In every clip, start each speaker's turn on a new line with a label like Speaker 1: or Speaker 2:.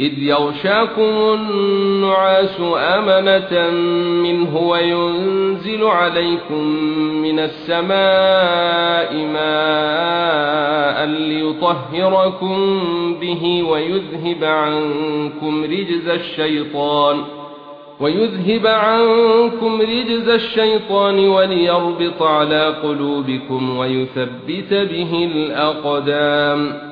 Speaker 1: إذ يغشاكم النعاس أمنة منه وينزل عليكم من السماء ماء ليطهركم به ويذهب عنكم رجز الشيطان ويذهب عنكم رجز الشيطان وليربط على قلوبكم ويثبت به الأقدام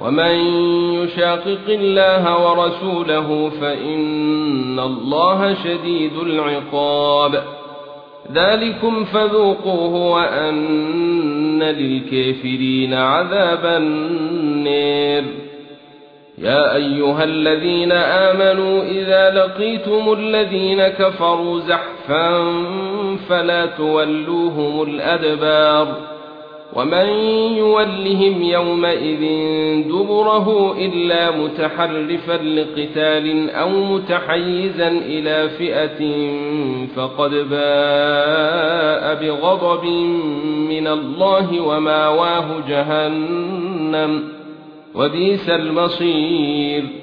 Speaker 1: ومن يشاقق الله ورسوله فإن الله شديد العقاب ذلكم فذوقوه وأن للكافرين عذاب النير يا أيها الذين آمنوا إذا لقيتم الذين كفروا زحفا فلا تولوهم الأدبار ومن يولهم يومئذ دبره إلا متحرفا لقتال أو متحيزا إلى فئة فقد باء بغضب من الله وماواه جهنم وبئس المصير